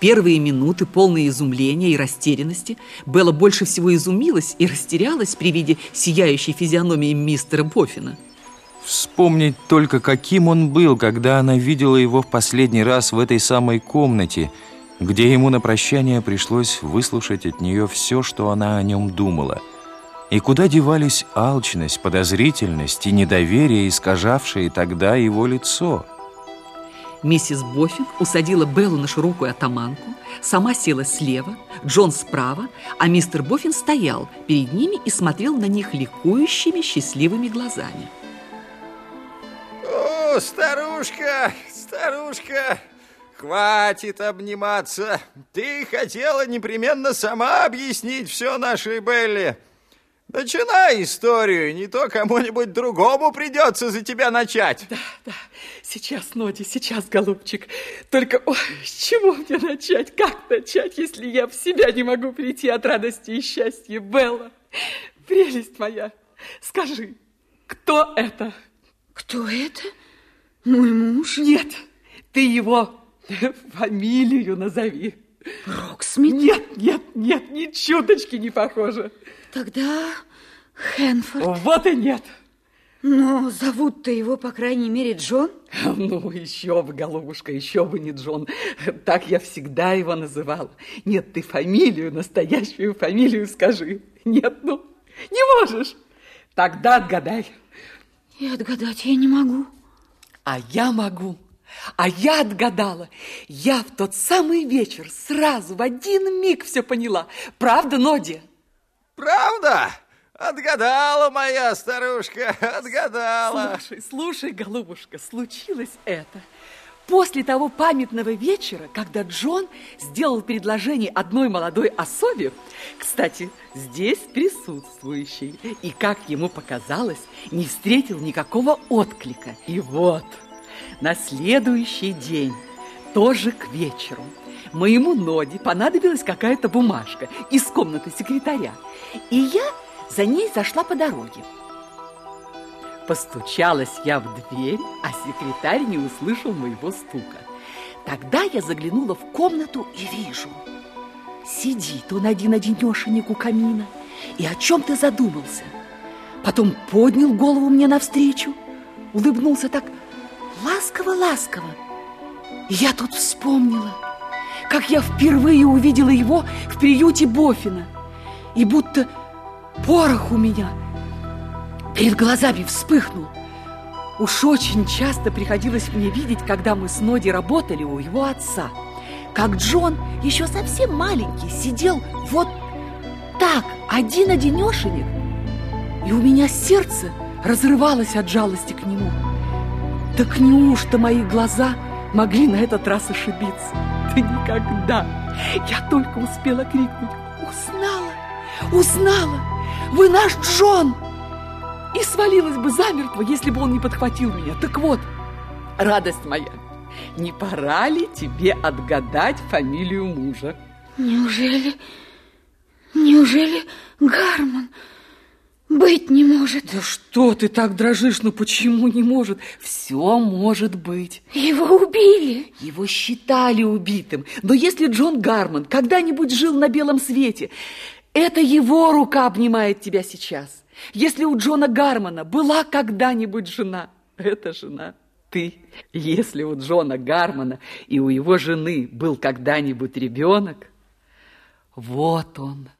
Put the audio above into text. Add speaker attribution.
Speaker 1: первые минуты, полные изумления и растерянности, Белла больше всего изумилась и растерялась при виде сияющей физиономии мистера Боффина.
Speaker 2: Вспомнить только, каким он был, когда она видела его в последний раз в этой самой комнате, где ему на прощание пришлось выслушать от нее все, что она о нем думала. И куда девались алчность, подозрительность и недоверие, искажавшие тогда его лицо –
Speaker 1: Миссис Боффин усадила Беллу на широкую атаманку, сама села слева, Джон справа, а мистер Боффин стоял перед ними и смотрел на них ликующими, счастливыми глазами.
Speaker 3: О, старушка, старушка, хватит обниматься. Ты хотела непременно сама объяснить все нашей Белле. Начинай историю, не то кому-нибудь другому придется за тебя начать.
Speaker 1: Да, да, сейчас, Ноди, сейчас, голубчик. Только, ой, с чего мне начать, как начать, если я в себя не могу прийти от радости и счастья, Белла? Прелесть моя, скажи, кто это?
Speaker 4: Кто это? Мой муж?
Speaker 1: Нет, ты его фамилию назови.
Speaker 4: Роксмит?
Speaker 1: Нет, нет, нет, ни чуточки не похоже.
Speaker 4: Тогда Хэнфорд.
Speaker 1: Вот и нет.
Speaker 4: Но зовут-то его, по крайней мере, Джон?
Speaker 1: Ну, еще бы, голубушка, еще бы не Джон. Так я всегда его называла. Нет, ты фамилию, настоящую фамилию скажи. Нет, ну, не можешь. Тогда отгадай.
Speaker 4: И отгадать я не могу.
Speaker 1: А я могу. А я отгадала. Я в тот самый вечер сразу в один миг все поняла. Правда, Нодия?
Speaker 3: Правда? Отгадала моя старушка, отгадала.
Speaker 1: Слушай, слушай, голубушка, случилось это. После того памятного вечера, когда Джон сделал предложение одной молодой особе, кстати, здесь присутствующей, и, как ему показалось, не встретил никакого отклика. И вот, на следующий день, тоже к вечеру, моему Ноди понадобилась какая-то бумажка из комнаты секретаря. И я за ней зашла по дороге. Постучалась я в дверь, а секретарь не услышал моего стука. Тогда я заглянула в комнату и вижу. Сидит он один-одинешенек у камина и о чем-то задумался. Потом поднял голову мне навстречу, улыбнулся так ласково-ласково. Я тут вспомнила, как я впервые увидела его в приюте Бофина. И будто порох у меня перед глазами вспыхнул. Уж очень часто приходилось мне видеть, когда мы с Ноди работали у его отца, как Джон, еще совсем маленький, сидел вот так, один-одинешенек, и у меня сердце разрывалось от жалости к нему. Так неужто мои глаза могли на этот раз ошибиться? Да никогда! Я только успела крикнуть «Узнала! Узнала! Вы наш Джон!» И свалилась бы замертво, если бы он не подхватил меня. Так вот, радость моя, не пора ли тебе отгадать фамилию мужа?
Speaker 4: Неужели, неужели Гарман? Быть не может.
Speaker 1: Да что ты так дрожишь? Ну почему не может? Все может быть.
Speaker 4: Его убили.
Speaker 1: Его считали убитым. Но если Джон Гарман когда-нибудь жил на белом свете, это его рука обнимает тебя сейчас. Если у Джона Гармана была когда-нибудь жена, это жена ты. Если у Джона Гармана и у его жены был когда-нибудь ребенок, вот он,